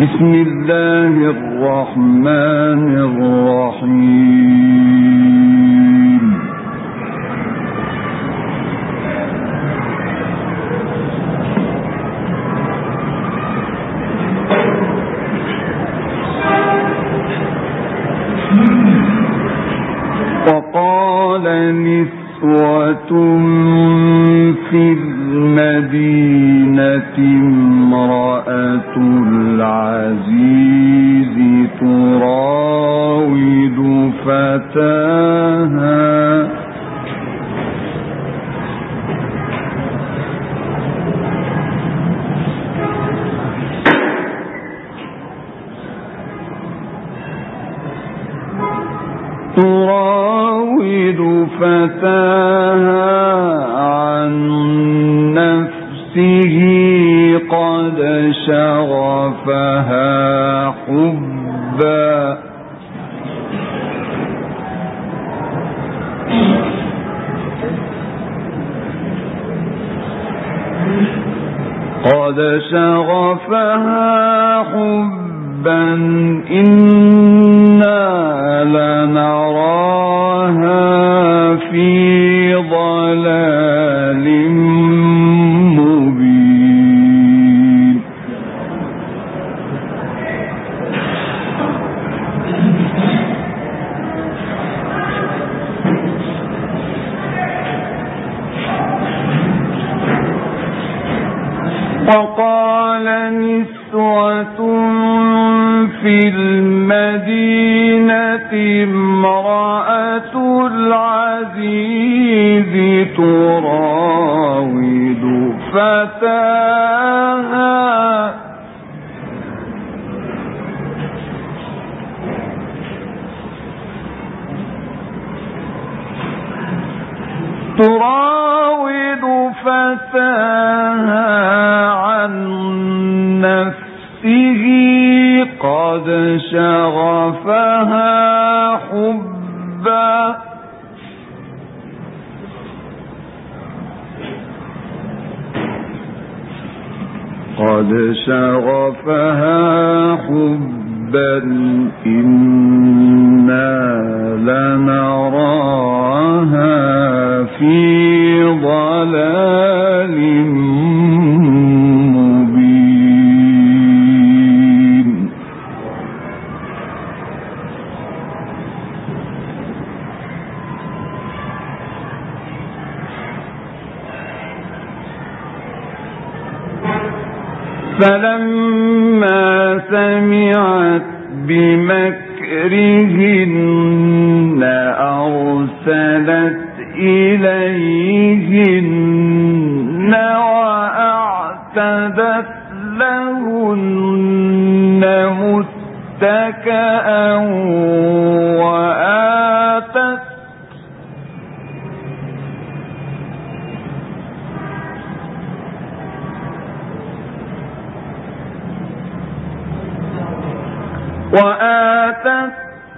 بسم الله الرحمن الرحيم. وقال نسوة في المدينة امرأة فتاها تراود فتاها عن نفسه قد شغفها. قد شغفها حبا إنا لنراها تراود فتاها. تراود فتاها عن نفسه قد شغفها حبا. قد شغفها حبا إنا لنراها في ضلال فلما سمعت بمكرهن أرسلت إليهن وأعتدت لهن متكئا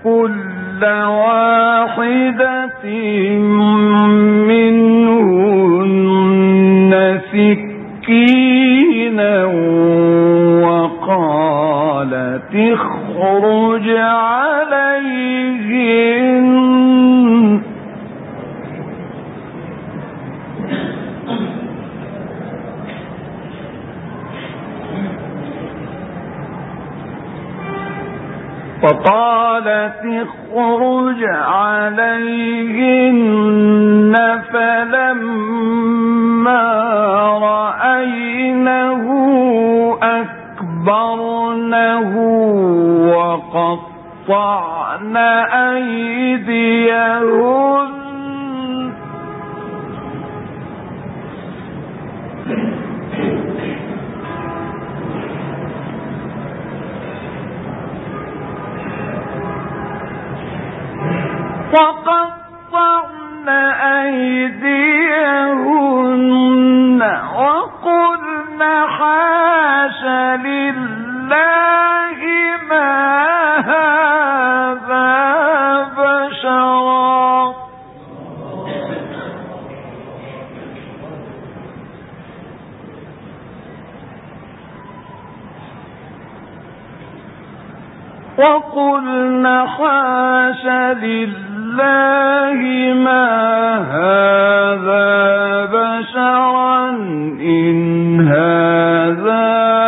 كل واحدة اخرج عليهن فلما رأينه أكبرنه وقطعن أيديهن أيديهن وقلن حاش لله ما هذا بشرا. وقلنا حاش لله هذا بشرا إن هذا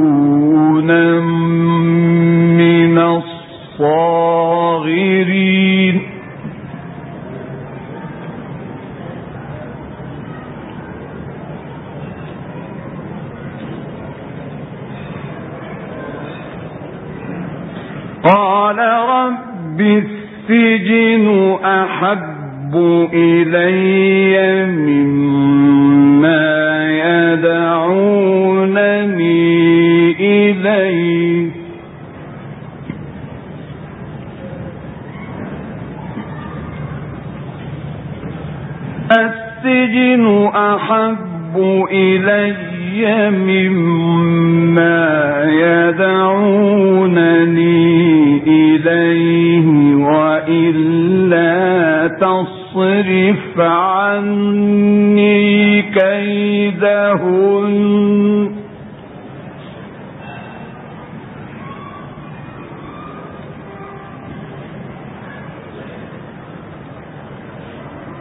إلي تصرف عني كيدهن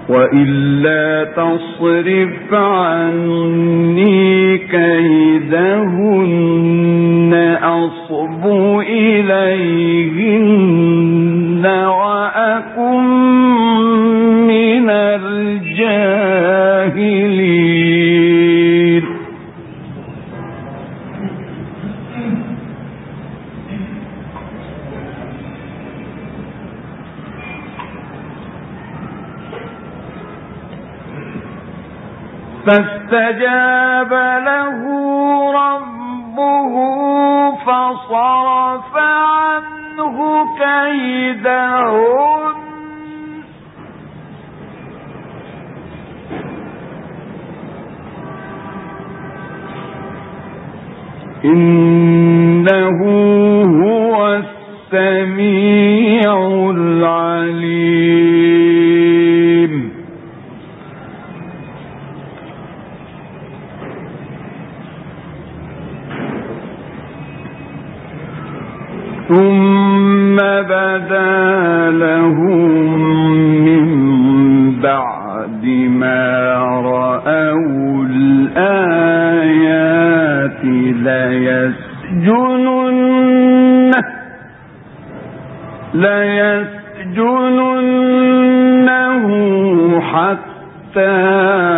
وإلا تصرف عني كيدهن أصب إليهن فاستجاب له ربه فصرف عنه كيدهن. إنه ثم بدا لهم من بعد ما رأوا الآيات ليسجنن ليسجننه حتى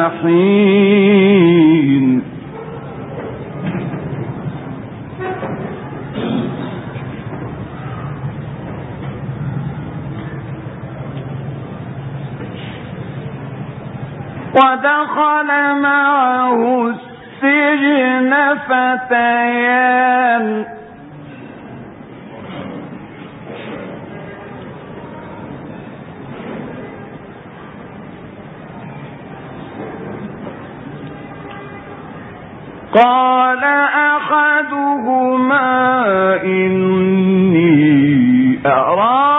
فتيان. قال أحدهما إني أراني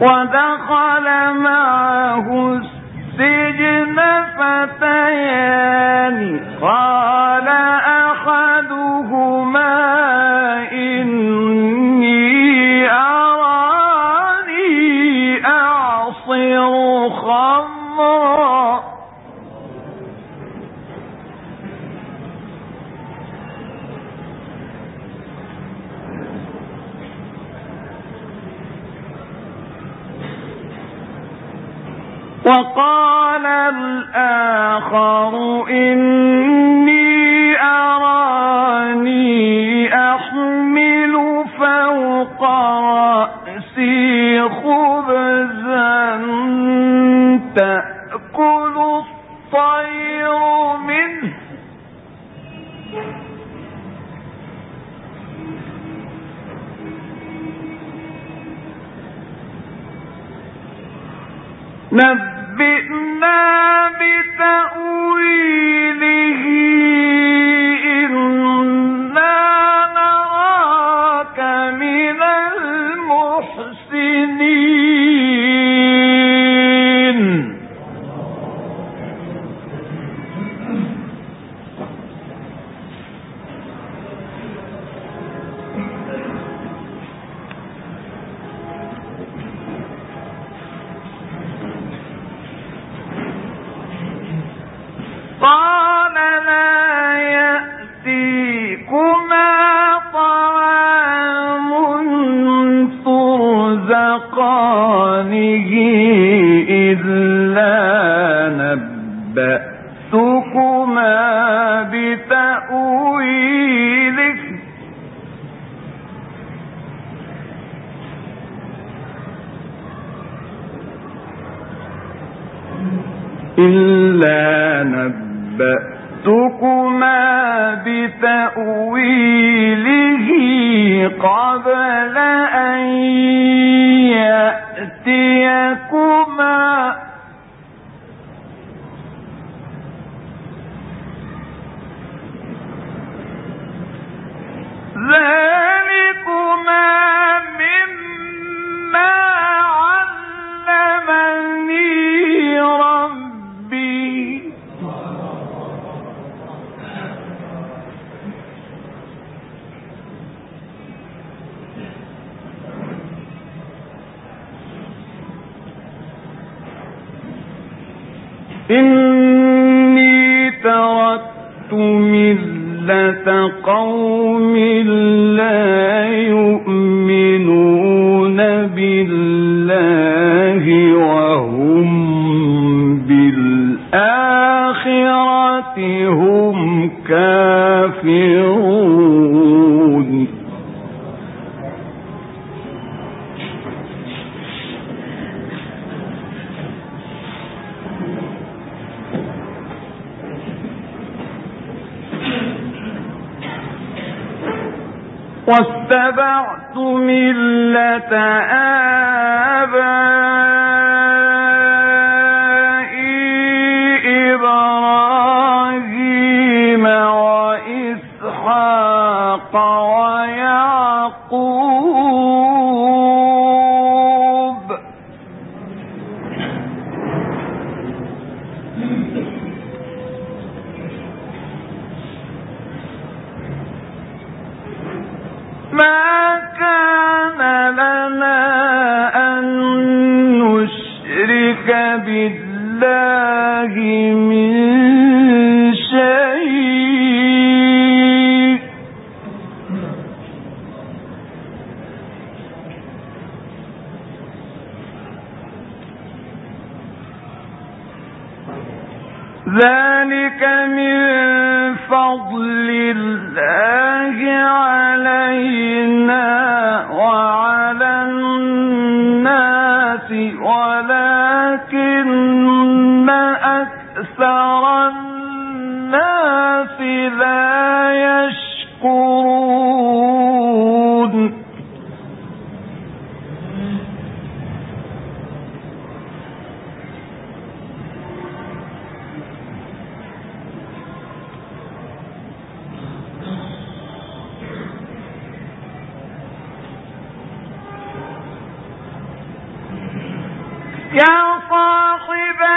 ودخل معه السجن فتيان. قال وقال الآخر إني أراني أحمل فوق رأسي خبزا تأكل الطير منه. بتأويل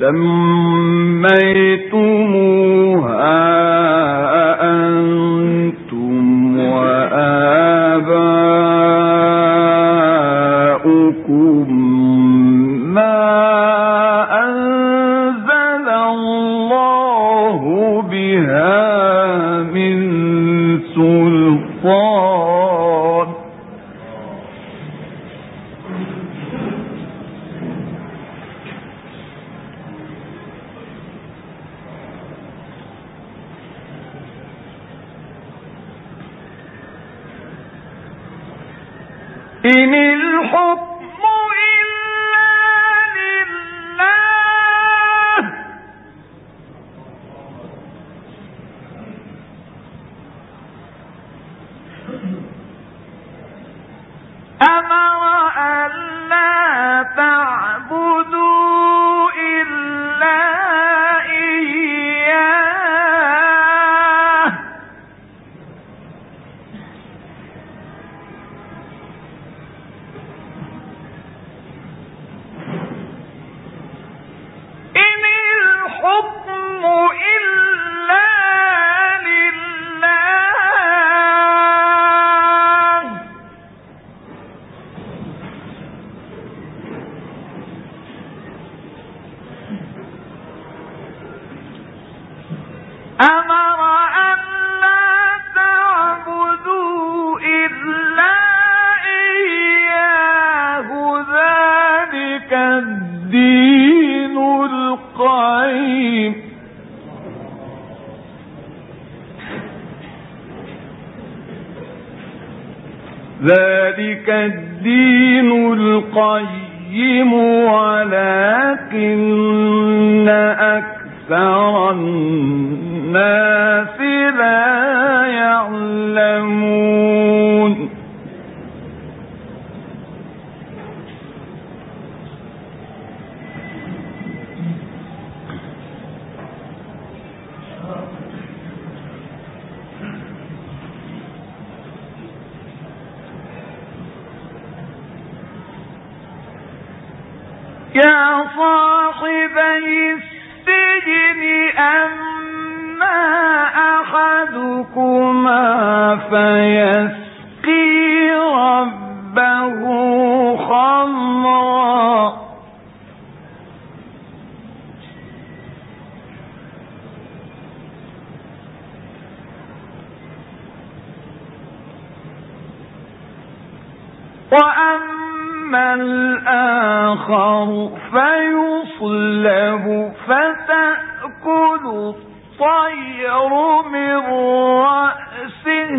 سميتموها يا فيسقي الآخر فيصلب فتأكل الطير من رأسه.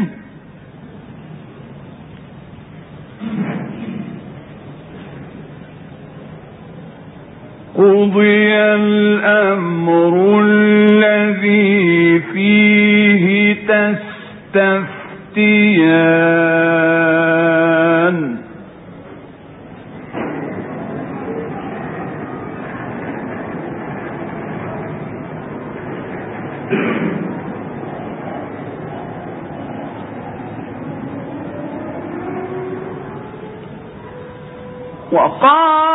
قضي الأمر الذي فيه تستفتيان. وقال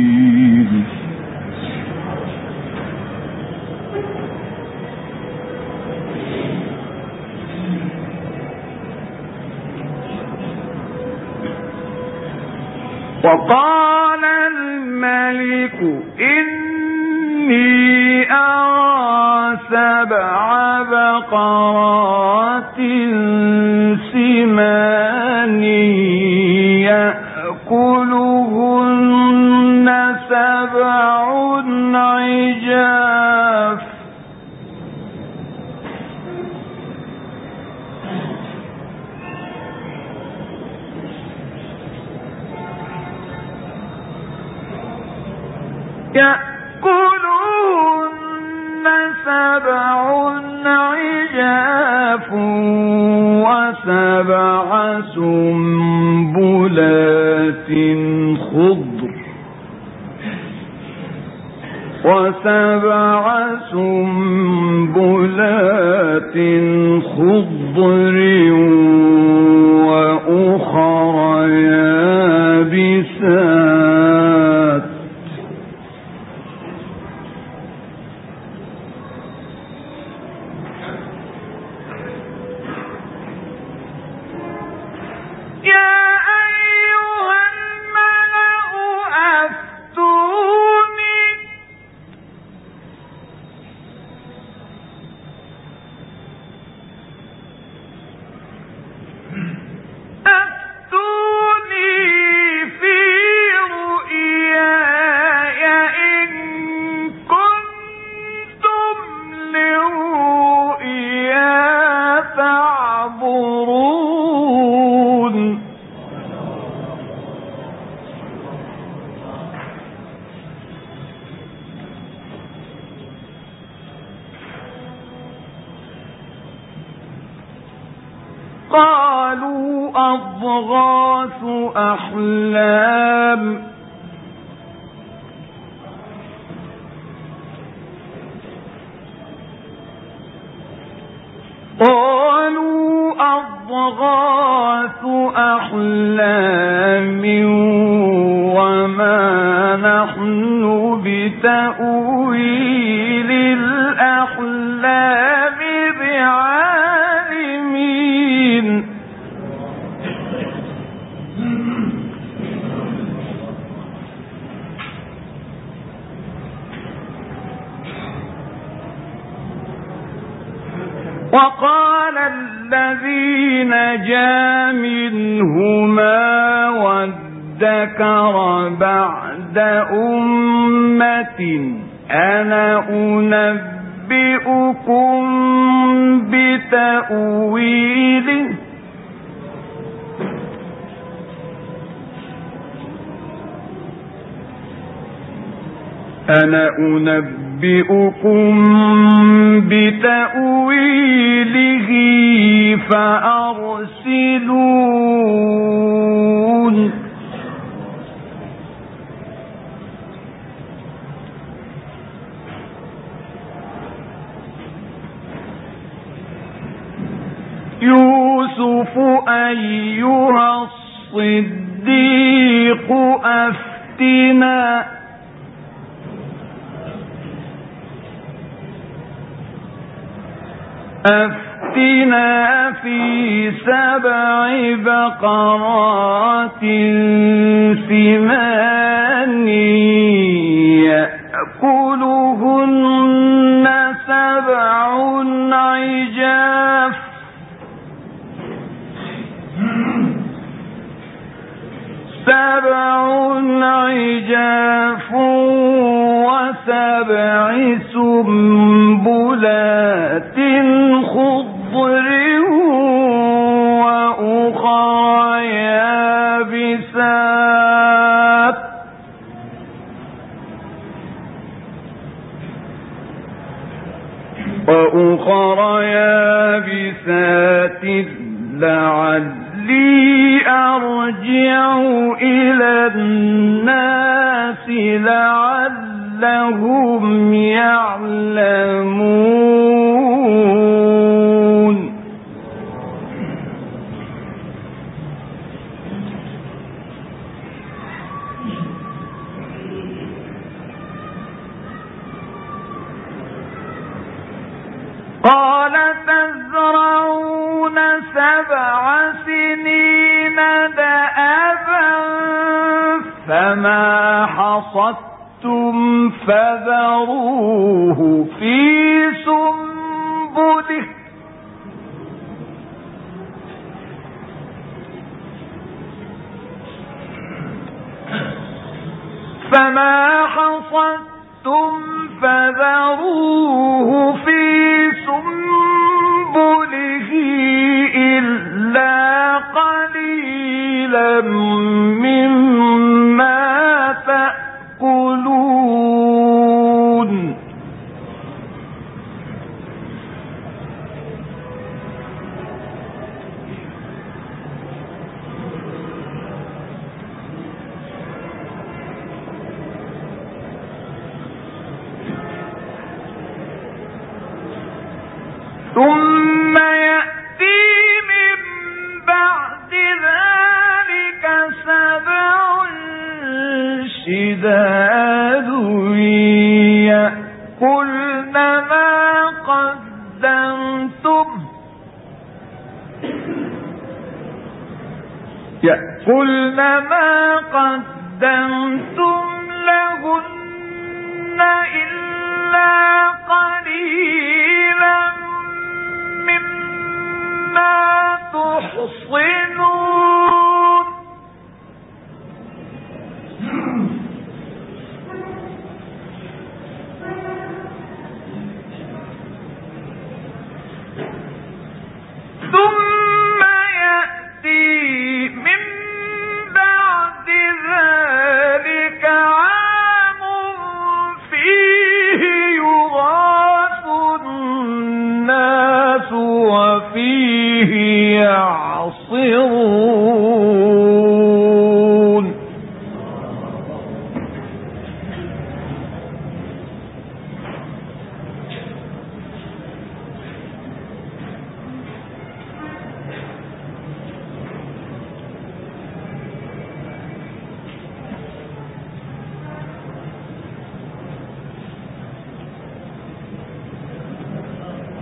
وقال الملك إني أرى سبع بقرات سمان يأكلهن سبع عجاف يأكلهن سبع عجاف وسبع سنبلات خضر وسبع سنبلات خضر وأخر يابسات بعد أمة أنا أنبئكم بتأويله أنا أنبئكم بتأويله فأرسلون يوسف أيها الصديق أفتنا أفتنا في سبع بقرات سمان يأكلهن سبع عجاف وسبع سنبلات خضر وأخرى يابسات. وأخرى يابسات ارجعوا إلى الناس لعلهم يعلمون قال تزرعون سبعا دأبا فما حصدتم فذروه في سنبله. فما حصدتم فذروه في سنبله إلا ثم يأكلن ما قدمتم لهن إلا قليلا مما تحصنون.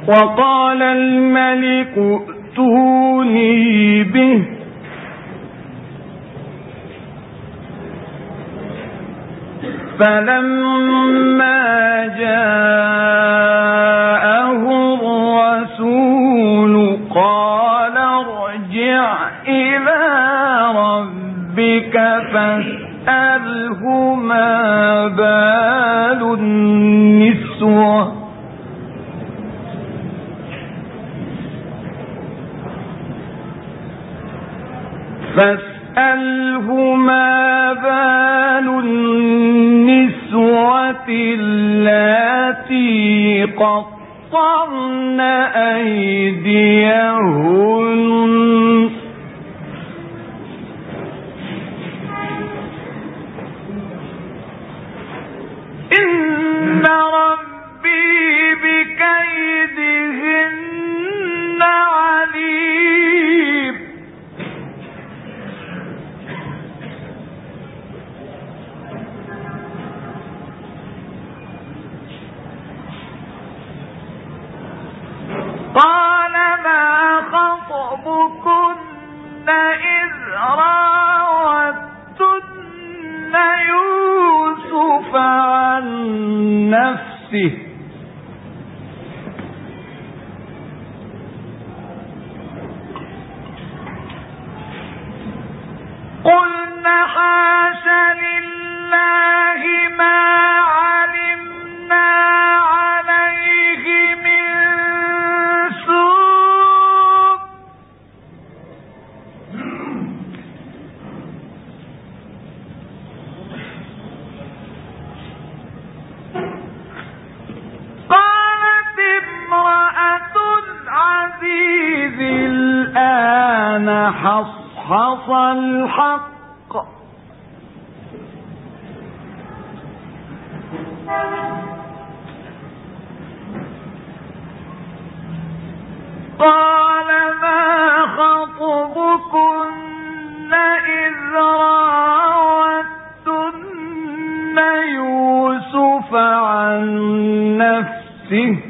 وقال الملك ائتوني به. فلما جاءه الرسول قال ارجع إلى ربك فاسأله ما بال النسوة فاسأله ما بال النسوة أيديهن نفسه يوسف عن نفسه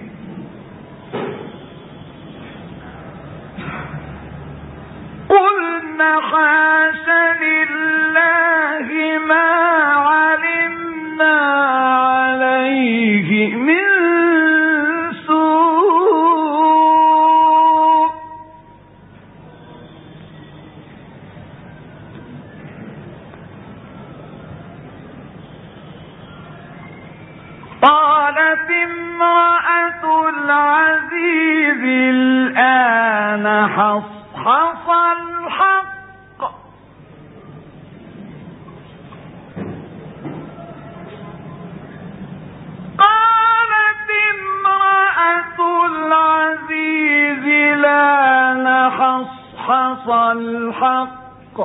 الحق.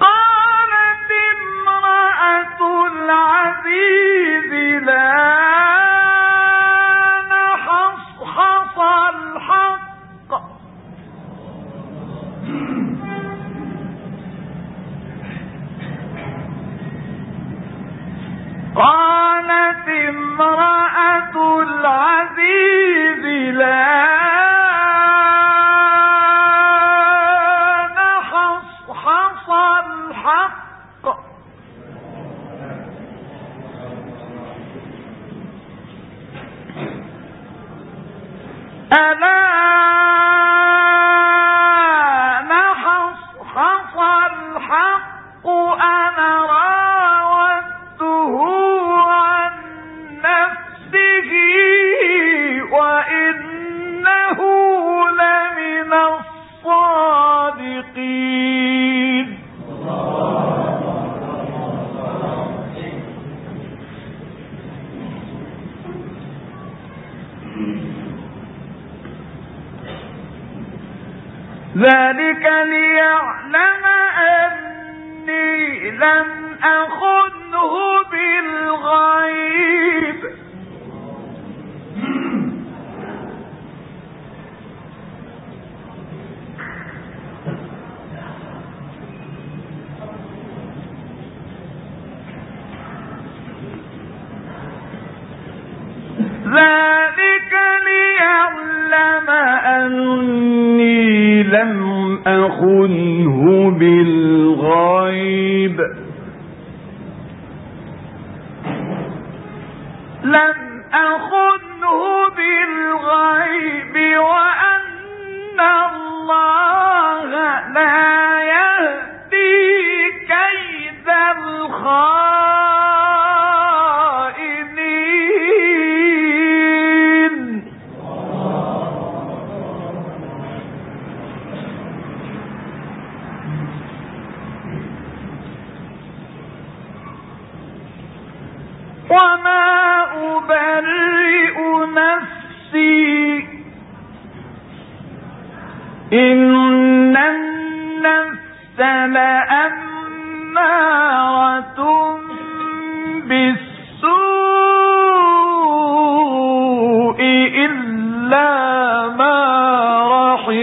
قالت امرأة العزيز لا نحصحص الحق.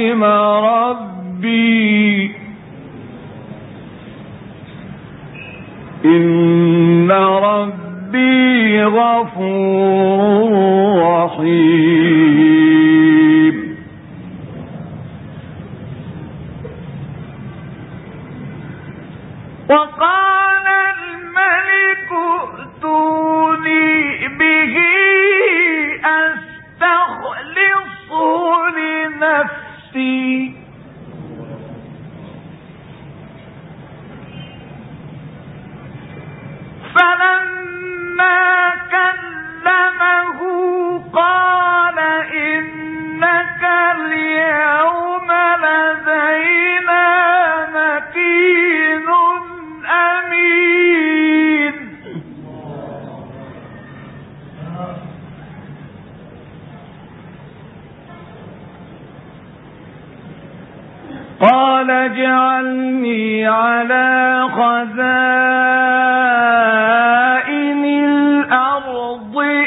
ثمرات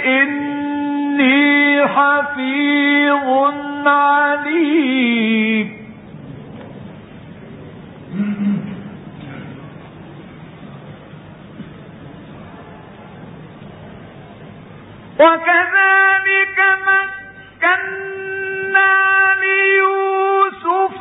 إني حفيظ عليم. وكذلك مكنا ليوسف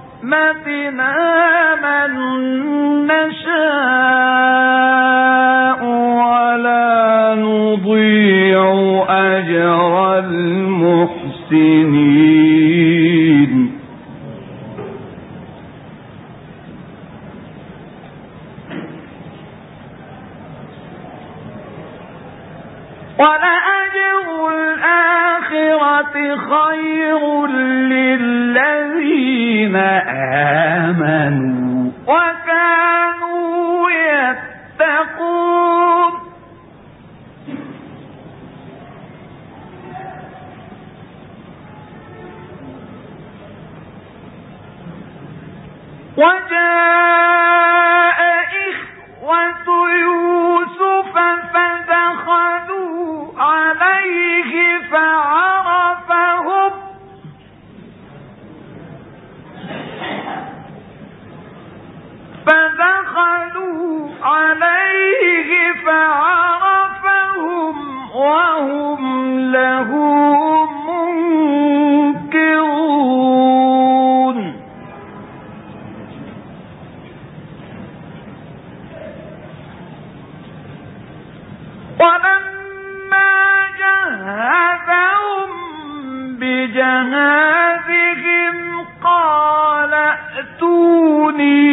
برحمتنا من نشاء ولا نضيع أجر المحسنين ولأجر الآخرة خير للذين آمنوا وكانوا يتقون. وجاء إخوة يوسف فدخلوا عليه فعرفهم عليه فعرفهم وهم له منكرون. ولما جهزهم بجهازهم قال ائتوني